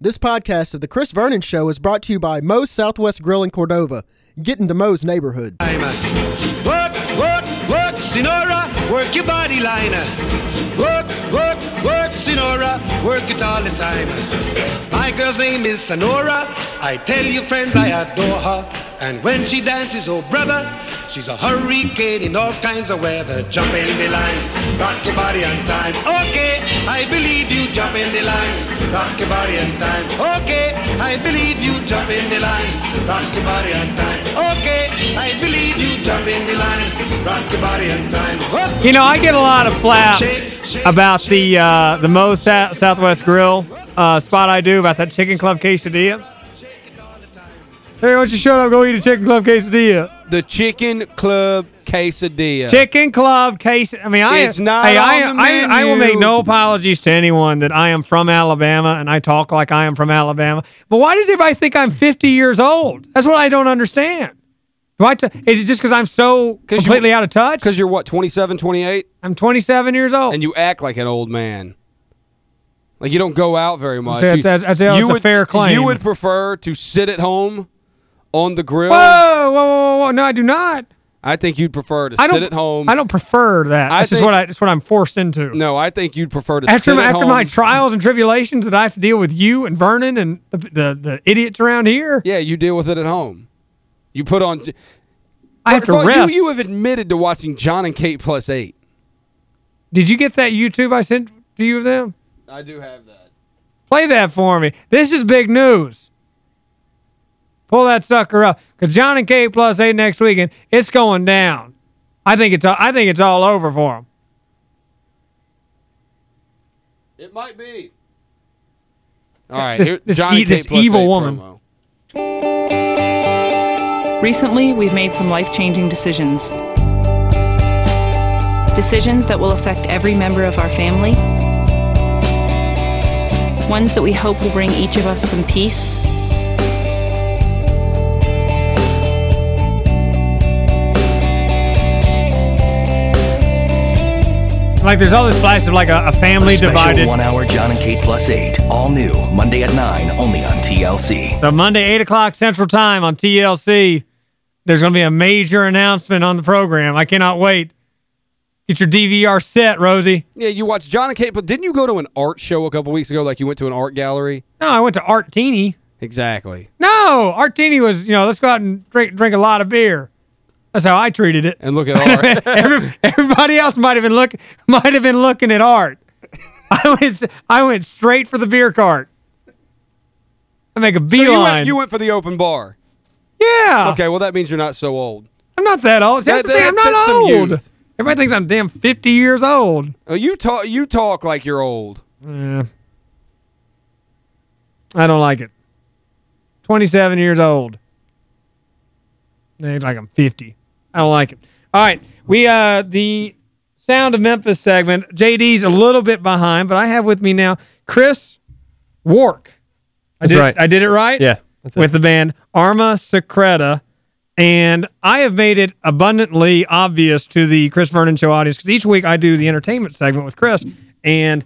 This podcast of The Chris Vernon Show is brought to you by Moe's Southwest Grill in Cordova. Get into Moe's neighborhood. Work, work, work, Sinora, work your body liner. Work, work it all the time. My girl's name is Sonora. I tell you, friends, I adore her. And when she dances, oh brother, she's a hurricane in all kinds of weather. Jump in the line, rock your body on time. Okay, I believe you. Jump in the line, rock your body on time. Okay, I believe you. Jump in the line, rock your body on time. Okay, I believe you. Jump in the line, rock your body on time. Whoop. You know, I get a lot of flap about the uh, the Moe's Southwest Grill uh, spot I do about that Chicken Club quesadilla. Hey, why don't you shut up go eat a Chicken Club quesadilla? The Chicken Club quesadilla. Chicken Club case. I mean, I It's not hey, I, on the I, I will make no apologies to anyone that I am from Alabama and I talk like I am from Alabama. But why does everybody think I'm 50 years old? That's what I don't understand. Do I t is it just because I'm so completely out of touch? Because you're, what, 27, 28? I'm 27 years old. And you act like an old man. Like, you don't go out very much. You- that's- I'd that's you a would, fair claim. You would prefer to sit at home on the grill? Whoa, whoa, whoa, whoa, no, I do not. I think you'd prefer to I sit at home. I don't prefer that. I That's just think- what I that's what I'm forced into. No, I think you'd prefer to after sit my, at after home. my trials and tribulations that I have to deal with you and Vernon and the the, the idiots around here, Yeah, you deal with it at home. You put on... I have to rest. You, you have admitted to watching Jon and Kate plus eight. Did you get that YouTube I sent to you of them? I do have that. Play that for me. This is big news. Pull that sucker up. Because Jon and Kate plus 8 next weekend, it's going down. I think it's I think it's all over for them. It might be. All right, This- here, this John e- and Kate this evil woman. promo. Recently, we've made some life-changing decisions. Decisions that will affect every member of our family. Ones that we hope will bring each of us some peace. Like there's all this flash of like a, a family A special divided. one-hour Jon and Kate plus eight, all new, Monday at 9, only on TLC. So Monday, 8 o'clock Central Time on TLC, there's going to be a major announcement on the program. I cannot wait. Get your DVR set, Rosie. Yeah, you watch Jon and Kate, but didn't you go to an art show a couple weeks ago like you went to an art gallery? No, I went to Art Teeny. Exactly. No, Art Teeny was, you know, let's go out and drink drink a lot of beer. That's how I treated it. And look at art. Every, everybody else might have been look might have been looking at art. I went I went straight for the beer cart. I make a So you went, you went for the open bar. Yeah. Okay, well, that means you're not so old. I'm not that old. That's That- the thing. I'm not that's old. Everybody thinks I'm damn 50 years old. Uh, you talk you talk like you're old. Yeah. I don't like it. 27 years old. They like I'm 50. I don't like it. All right. We uh the Sound of Memphis segment. JD's a little bit behind, but I have with me now Chris Wark. I That's did right. I did it right? Yeah. With the band Arma Secreta. And I have made it abundantly obvious to the Chris Vernon Show audience because each week I do the entertainment segment with Chris. And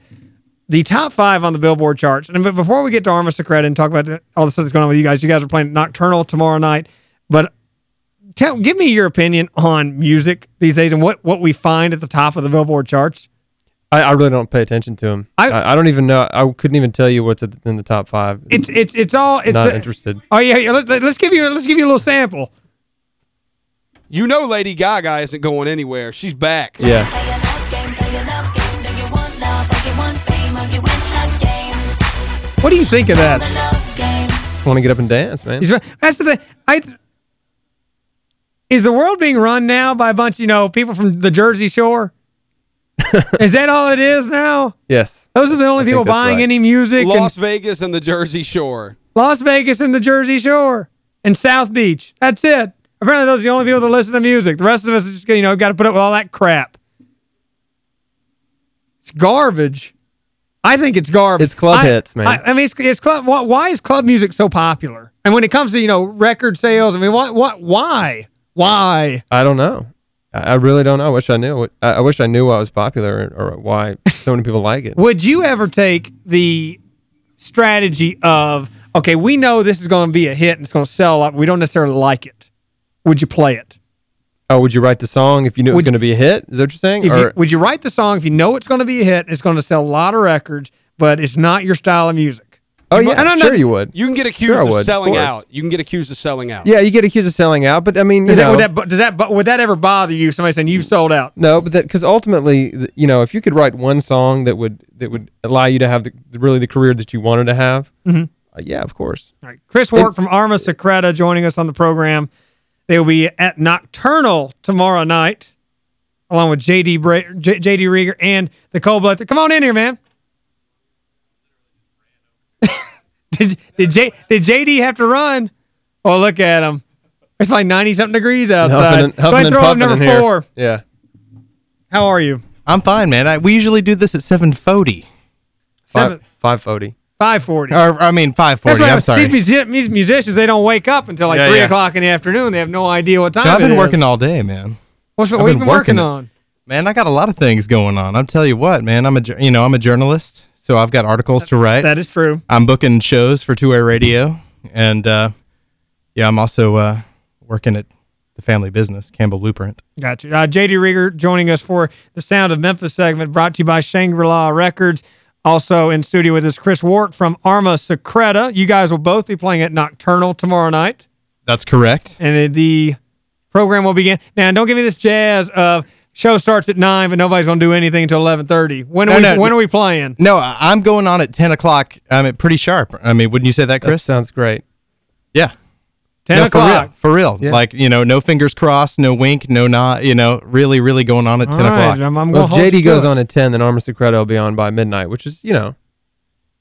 the top five on the Billboard charts. And but before we get to Arma Secreta and talk about all the stuff that's going on with you guys, you guys are playing Nocturnal tomorrow night. But tell give me your opinion on music these days and what, what we find at the top of the Billboard charts. I, I really don't pay attention to them. I- I, I don't even know. I couldn't even tell you what's in the top five. It's it's it's all it's not the- interested. Oh yeah, yeah let's, let's give you let's give you a little sample. You know Lady Gaga isn't going anywhere. She's back. Yeah. What do you think of that? Just want to get up and dance, man. That's the thing. I is the world being run now by a bunch, of, you know, people from the Jersey Shore? is that all it is now? yes. Those are the only I people buying right. any music Las in Vegas and the Jersey Shore. Las Vegas and the Jersey Shore and South Beach. That's it. Apparently those are the only people that listen to music. The rest of us are just, you know, got to put up with all that crap. It's garbage. I think it's garbage. It's club I- hits, man. I, I mean, it's, it's club. Why, why is club music so popular? And when it comes to, you know, record sales, I mean, what, what, why? Why? I don't know. I, really don't know. I wish I knew. I, I wish I knew why it was popular or, or why so many people like it. Would you ever take the strategy of, okay, we know this is going to be a hit and it's going to sell up. We don't necessarily like it. Would you play it? Oh, would you write the song if you knew it was going to be a hit? Is that what you're saying? You, would you write the song if you know it's going to be a hit, it's going to sell a lot of records, but it's not your style of music? Oh, You- yeah, and I'm sure not- you would. You can get accused Sure of would, of selling course. out. You can get accused of selling out. Yeah, you get accused of selling out, but I mean, you Is that, would that, does that, would that ever bother you, somebody saying you've sold out? No, but that because ultimately, you know, if you could write one song that would that would allow you to have the, really the career that you wanted to have, Mhm. uh, yeah, of course. All right. Chris Wark from Arma Secreta joining us on the program. They will be at Nocturnal tomorrow night, along with J.D. Bra J J.D. Reager and the Cold Blood. Come on in here, man. Did did J did J.D. have to run? Oh, look at him. It's like 90-something degrees outside. Huffing and, Go huffing and and throw up number here. four. Yeah. How are you? I'm fine, man. I, we usually do this at 7.40. Seven, Five, 540. 540. Or, I mean, 5.40. I'm sorry. These, musicians, they don't wake up until like Yeah, 3 yeah. o'clock in the afternoon. They have no idea what time No, I've been working all day, man. What's, what I've you been been working working on? Man, I got a lot of things going on. I'll tell you what, man. I'm a, you know, I'm a journalist, so I've got articles to write. That is true. I'm booking shows for two-way radio, and, uh, yeah, I'm also uh, working at the family business, Campbell Blueprint. Gotcha. Uh, J.D. Reager joining us for the Sound of Memphis segment brought to you by Shangri-La Records. Also in studio with us, Chris Wark from Arma Secreta. You guys will both be playing at Nocturnal tomorrow night. That's correct. And the program will begin. Now, don't give me this jazz of show starts at 9, but nobody's going to do anything until 11.30. When are, No, we, no, when are we playing? No, I- I'm going on at 10 o'clock. I'm at pretty sharp. I mean, wouldn't you say that, Chris? That sounds great. yeah. 10 no, o'clock. For real. For real. Yeah. Like, you know, no fingers crossed, no wink, no nod, you know, really, really going on at 10 All right, o'clock. I'm, I'm Well, if JD goes on at 10, then Arma Secreta will be on by midnight, which is, you know,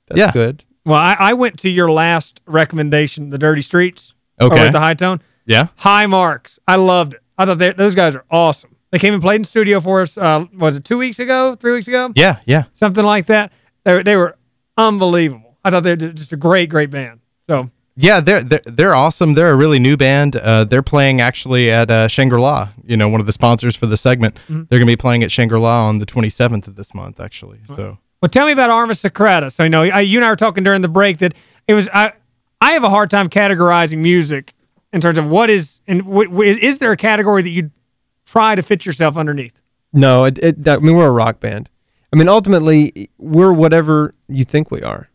that's Yeah. good. Well, I, I went to your last recommendation, The Dirty Streets, over Okay. at the Hi-Tone. Yeah. High marks. I loved it. I thought they, those guys are awesome. They came and played in studio for us, uh, was it two weeks ago, three weeks ago? Yeah, yeah. Something like that. They, were- they were unbelievable. I thought they were just a great, great band. So, Yeah, they're, they're they're awesome. They're a really new band. Uh, they're playing actually at uh, Shangri-La, you know, one of the sponsors for the segment. Mhm. They're going to be playing at Shangri-La on the 27th of this month, actually. So well, tell me about Arma Secreta. So, you know, I, you and I were talking during the break that it was, I, I have a hard time categorizing music in terms of what is, and is, is there a category that you try to fit yourself underneath? No, it, it, that, I mean, we're a rock band. I mean, ultimately, we're whatever you think we are.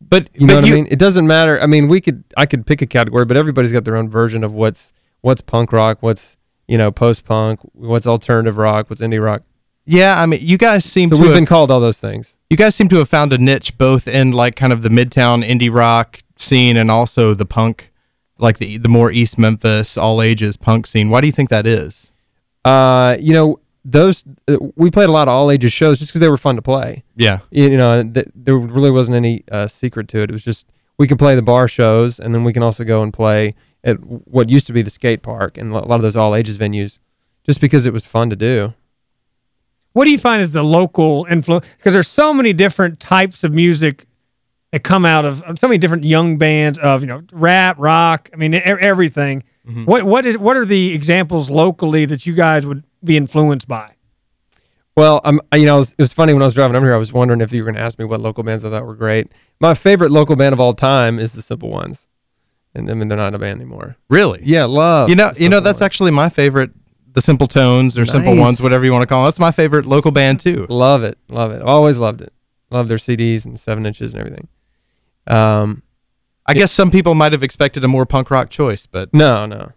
But You know but what I mean? It doesn't matter. I mean, we could I could pick a category, but everybody's got their own version of what's what's punk rock, what's, you know, post-punk, what's alternative rock, what's indie rock. Yeah, I mean, you guys seem So to we've have, been called all those things. you guys seem to have found a niche both in like kind of the midtown indie rock scene and also the punk like the the more East Memphis all ages punk scene. Why do you think that is? Uh, you know, those uh, we played a lot of all ages shows just because they were fun to play. Yeah. You, you know, th there really wasn't any uh, secret to it. It was just we can play the bar shows and then we can also go and play at what used to be the skate park and a lot of those all ages venues just because it was fun to do. What do you find is the local influence? Because there's so many different types of music that come out of so many different young bands of, you know, rap, rock, I mean, e everything. Mhm. What what is what are the examples locally that you guys would be influenced by? Well, I'm, I- you know, it was, it was funny when I was driving over here, I was wondering if you were going to ask me what local bands I thought were great. My favorite local band of all time is The Simple Ones. And I mean, they're not a band anymore. Really? Yeah, love. You know, you know that's Ones. actually my favorite the Simple Tones or Simple Ones, whatever you want to call them. That's my favorite local band too. Love it. Love it. Always loved it. Love their CDs and 7 inches and everything. Um, I guess some people might have expected a more punk rock choice, but no, no.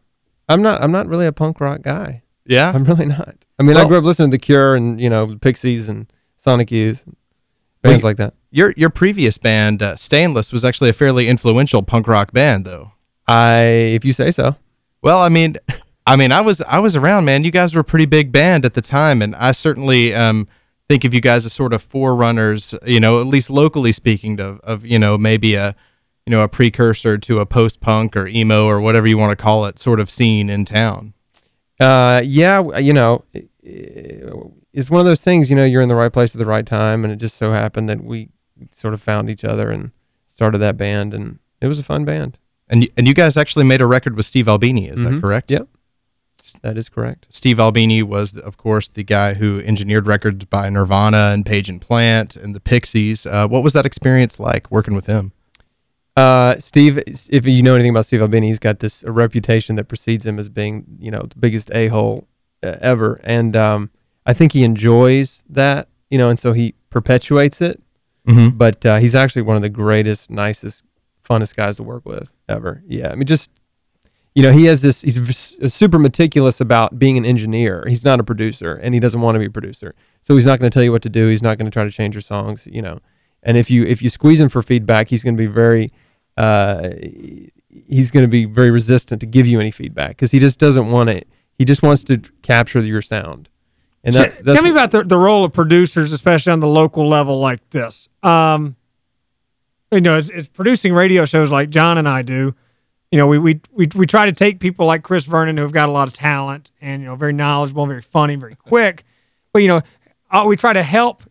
I'm not I'm not really a punk rock guy. yeah. I'm really not. I mean, I grew up listening to The Cure and, you know, Pixies and Sonic Youth. Well, Bands you- like that. Your your previous band, uh, Stainless, was actually a fairly influential punk rock band, though. I if you say so. Well, I mean, I mean, I was I was around, man. You guys were a pretty big band at the time, and I certainly um think of you guys as sort of forerunners, you know, at least locally speaking, of of you know maybe a you know a precursor to a post punk or emo or whatever you want to call it sort of scene in town. Uh, yeah, you know, it's one of those things, you know, you're in the right place at the right time, and it just so happened that we sort of found each other and started that band, and it was a fun band. And and you guys actually made a record with Steve Albini, is Mhm. that correct? Yep. That is correct. Steve Albini was, of course, the guy who engineered records by Nirvana and Page and Plant and the Pixies. Uh, what was that experience like working with him? Uh, Steve, if you know anything about Steve Albini, he's got this a reputation that precedes him as being, you know, the biggest a-hole uh, ever. And um, I think he enjoys that, you know, and so he perpetuates it. Mm -hmm. But uh, he's actually one of the greatest, nicest, funnest guys to work with ever. Yeah, I mean, just, you know, he has this, he's super meticulous about being an engineer. He's not a producer, and he doesn't want to be a producer. So he's not going to tell you what to do. He's not going to try to change your songs, you know. And if you if you squeeze him for feedback, he's going to be very uh, he's going to be very resistant to give you any feedback because he just doesn't want it. He just wants to capture your sound. And that, Tell me about the, the role of producers, especially on the local level like this. Um, you know, it's, it's producing radio shows like John and I do. You know, we, we we we try to take people like Chris Vernon who've got a lot of talent and, you know, very knowledgeable, very funny, very quick. But, you know, uh, we try to help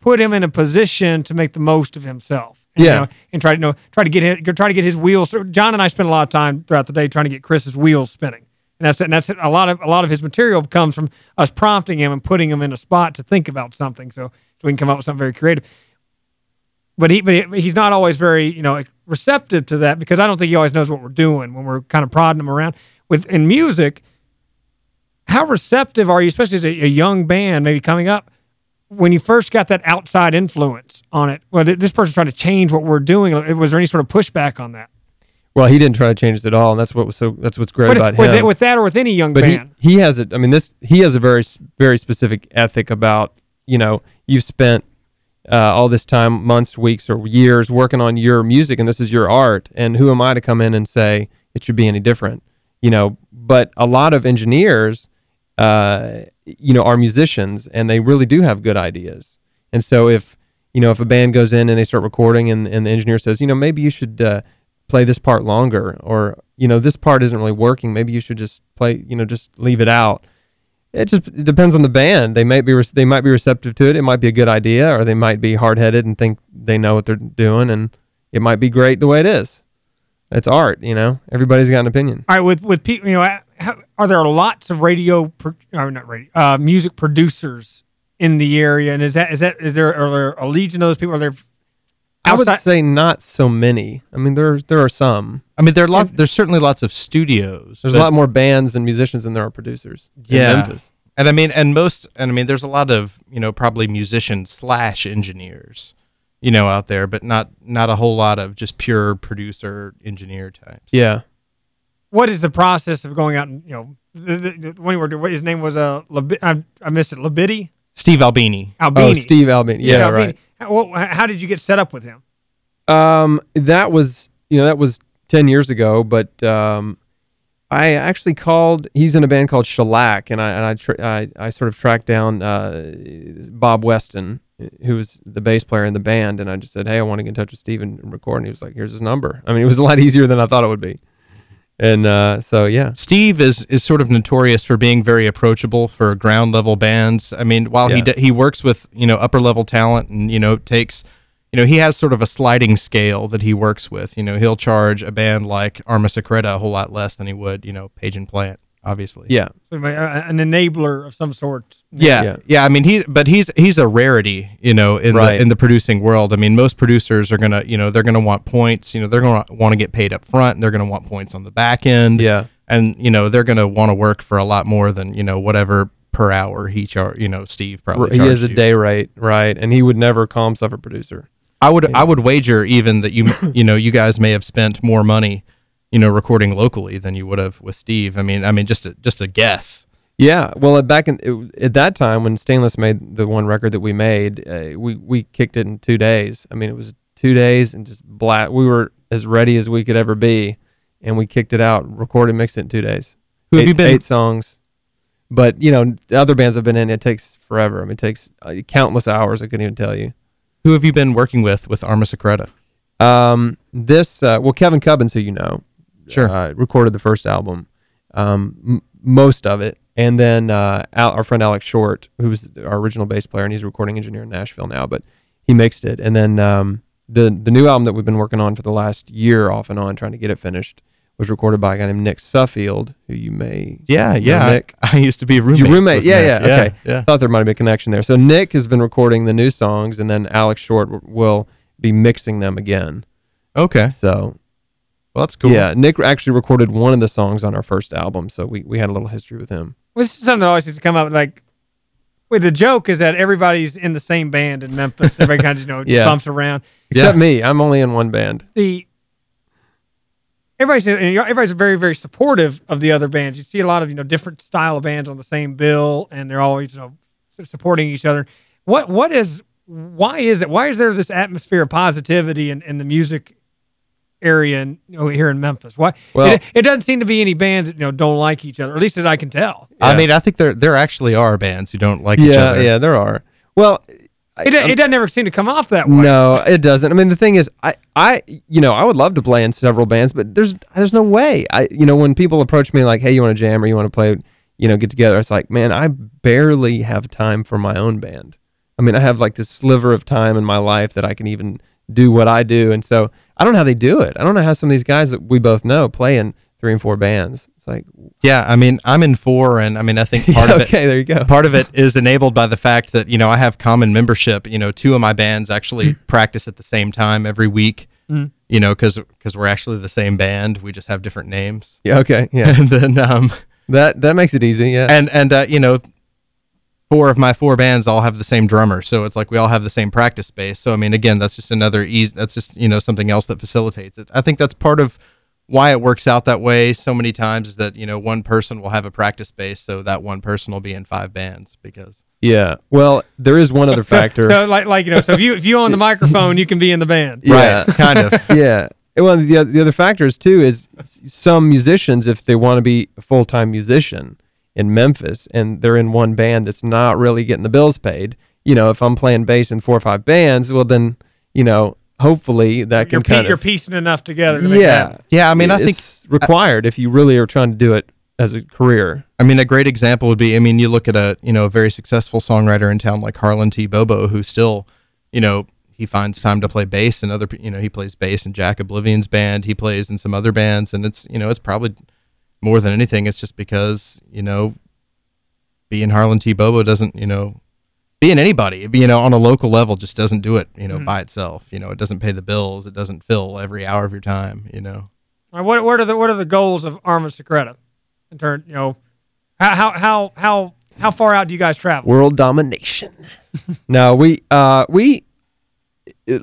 put him in a position to make the most of himself. And, yeah. You know, and try to you know try to get his, try to get his wheels. John and I spend a lot of time throughout the day trying to get Chris's wheels spinning. And that's it and that's it. a lot of a lot of his material comes from us prompting him and putting him in a spot to think about something so, so we can come up with something very creative. But he but he's not always very, you know, receptive to that because I don't think he always knows what we're doing when we're kind of prodding him around. With in music, how receptive are you, especially as a, a young band maybe coming up, when you first got that outside influence on it, well, this person's trying to change what we're doing. Was there any sort of pushback on that? Well, he didn't try to change it at all, and that's what was so that's what's great but about with him. with that or with any young but band. He, he has it. I mean, this he has a very very specific ethic about, you know, you've spent uh, all this time, months, weeks, or years working on your music, and this is your art, and who am I to come in and say it should be any different? You know, but a lot of engineers, uh, you know, are musicians, and they really do have good ideas. And so if, you know, if a band goes in and they start recording and, and the engineer says, you know, maybe you should uh, play this part longer, or, you know, this part isn't really working, maybe you should just play, you know, just leave it out. It just it depends on the band. They might be they might be receptive to it. It might be a good idea, or they might be hard-headed and think they know what they're doing, and it might be great the way it is. It's art, you know. Everybody's got an opinion. All right, with with people, you know, are there lots of radio or not radio, uh, music producers in the area and is that is that is there are there a legion of those people are there I would say not so many. I mean there there are some. I mean there are lots there's certainly lots of studios. There's a lot more bands and musicians than there are producers. Yeah. And I mean and most and I mean there's a lot of, you know, probably musicians slash engineers you know, out there, but not not a whole lot of just pure producer engineer types. Yeah. What is the process of going out and, you know, the, the, the, when you were his name was uh I, I missed it, Labiti? Steve Albini. Albini. Oh, Steve Albini. Yeah, Albini. right. How, how did you get set up with him? Um, that was, you know, that was 10 years ago, but um, I actually called, he's in a band called Shellac, and I and I, I, I sort of tracked down uh, Bob Weston, who was the bass player in the band, and I just said, hey, I want to get in touch with Steve and record, and he was like, here's his number. I mean, it was a lot easier than I thought it would be. And uh, so, yeah. Steve is is sort of notorious for being very approachable for ground-level bands. I mean, while yeah. he he works with, you know, upper-level talent and, you know, takes, you know, he has sort of a sliding scale that he works with. You know, he'll charge a band like Arma Secreta a whole lot less than he would, you know, Page and Plant obviously. Yeah. So an enabler of some sort. Yeah. yeah. Yeah, I mean he but he's he's a rarity, you know, in right. the in the producing world. I mean most producers are going to, you know, they're going to want points, you know, they're going to want to get paid up front, and they're going to want points on the back end. Yeah. And you know, they're going to want to work for a lot more than, you know, whatever per hour he char you know, Steve probably He has a day rate, right? And he would never call himself a producer. I would I would wager even that you you know, you guys may have spent more money you know, recording locally than you would have with Steve. I mean, I mean, just a, just a guess. Yeah, well, back in it, at that time when Stainless made the one record that we made, uh, we we kicked it in two days. I mean, it was two days and just black. We were as ready as we could ever be, and we kicked it out, recorded, mixed it in two days. Who eight, have you been? Eight songs. But, you know, the other bands I've been in, it takes forever. I mean, it takes uh, countless hours, I couldn't even tell you. Who have you been working with with Arma Secreta? Um, this, uh, well, Kevin Cubbins, who you know, Sure. Uh, recorded the first album, um, most of it. And then uh, Al, our friend Alex Short, who's our original bass player, and he's a recording engineer in Nashville now, but he mixed it. And then um, the the new album that we've been working on for the last year off and on, trying to get it finished, was recorded by a guy named Nick Suffield, who you may Yeah, know yeah. Nick. I, I used to be a roommate. Your roommate, with yeah, yeah, okay. Yeah, Thought there might be a connection there. So Nick has been recording the new songs, and then Alex Short w- will be mixing them again. Okay. So, Well, that's cool. yeah, Nick actually recorded one of the songs on our first album, so we, we had a little history with him. Well, this is something that always seems to come up, like, wait, the joke is that everybody's in the same band in Memphis. Everybody kind of, you know, Yeah. bumps around. Except me. I'm only in one band. The everybody's and everybody's very very supportive of the other bands. You see a lot of, you know, different style of bands on the same bill and they're always, you know, supporting each other. What what is why is it why is there this atmosphere of positivity in in the music area in, you know, here in Memphis? Why Well- it, it doesn't seem to be any bands that, you know, don't like each other, at least as I can tell. I mean, I think there there actually are bands who don't like each other. yeah, there are. Well, It I'm- it doesn't ever seem to come off that way. No, it doesn't. I mean, the thing is, I, I, you know, I would love to play in several bands, but there's, there's no way. I, you know, when people approach me like, hey, you want to jam or you want to play, you know, get together, it's like, man, I barely have time for my own band. I mean, I have like this sliver of time in my life that I can even do what I do, and so I don't know how they do it. I don't know how some of these guys that we both know play in three and four bands. It's like, Yeah, I mean, I'm in four, and I mean, I think part of it okay, there you go. part of it is enabled by the fact that, you know, I have common membership. You know, two of my bands actually practice at the same time every week, Mm. you know, because cause we're actually the same band. We just have different names. Yeah, okay, yeah. and then, um, that that makes it easy, yeah. and, and uh, you know, four of my four bands all have the same drummer, so it's like we all have the same practice space. So, I mean, again, that's just another easy, that's just, you know, something else that facilitates it. I think that's part of why it works out that way so many times is that, you know, one person will have a practice space, so that one person will be in five bands because yeah. Well, there is one other factor. So like like you know, so if you if you own the microphone, you can be in the band. Yeah. Right, kind of. yeah. Well, the the other factors too is some musicians if they want to be a full-time musician in Memphis and they're in one band that's not really getting the bills paid, you know, if I'm playing bass in four or five bands, well then, you know, hopefully that You're, can kind pe- you're piecing enough together to make Yeah. that. Yeah, I mean, I think... it's think required if you really are trying to do it as a career. I mean, a great example would be, I mean, you look at a, you know, a very successful songwriter in town like Harlan T. Bobo, who still, you know, he finds time to play bass and other, you know, he plays bass in Jack Oblivian's band, he plays in some other bands, and it's, you know, it's probably more than anything, it's just because, you know, being Harlan T. Bobo doesn't, you know, being anybody, you know, on a local level just doesn't do it, you know, Mhm. by itself. You know, it doesn't pay the bills, it doesn't fill every hour of your time, you know. All right, what what are the what are the goals of Arma Secreta? In turn, you know, how how how how how far out do you guys travel? World domination. no, we uh we it,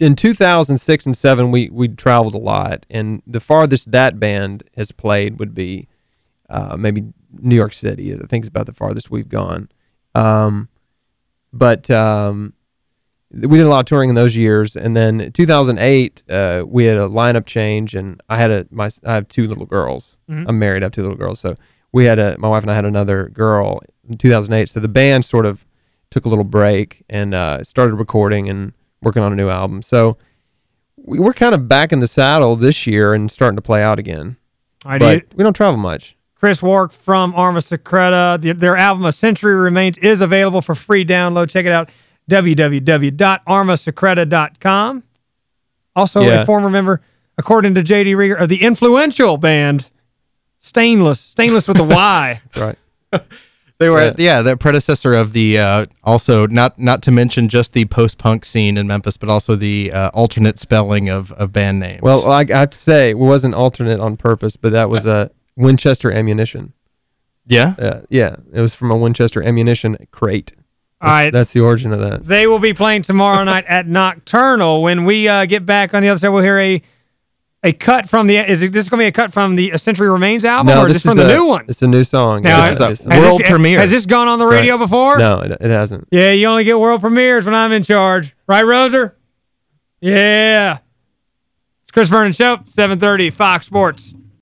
in 2006 and 7 we we traveled a lot and the farthest that band has played would be uh maybe New York City. I think it's about the farthest we've gone. Um but um we did a lot of touring in those years and then in 2008 uh we had a lineup change and I had a my I have two little girls. Mhm. I'm married, I have two little girls. So we had a my wife and I had another girl in 2008. So the band sort of took a little break and uh started recording and working on a new album. So we we're kind of back in the saddle this year and starting to play out again. All right, but you- we don't travel much. Chris Wark from Arma Secreta. The, their album, A Century Remains, is available for free download. Check it out, www.armasecreta.com. Also, Yeah. a former member, according to J.D. Reager, of the influential band Stainless. Stainless with a Y. Right. They were, Yeah. yeah, the predecessor of the, uh, also, not not to mention just the post-punk scene in Memphis, but also the uh, alternate spelling of, of band names. Well, I, I have to say, it wasn't alternate on purpose, but that was a Winchester ammunition. yeah? Uh, yeah, it was from a Winchester ammunition crate. All right. That's the origin of that. They will be playing tomorrow night at Nocturnal. When we uh, get back on the other side, we'll hear a a cut from the is this going to be a cut from the A Century Remains album no, or this just from is the a, new one? It's a new song. Now, Yeah, This is a world this, premiere. Has this gone on the Right. radio before? No, it, it hasn't. Yeah, you only get world premieres when I'm in charge. Right, Roser? Yeah. It's Chris Vernon Show, 730 Fox Sports.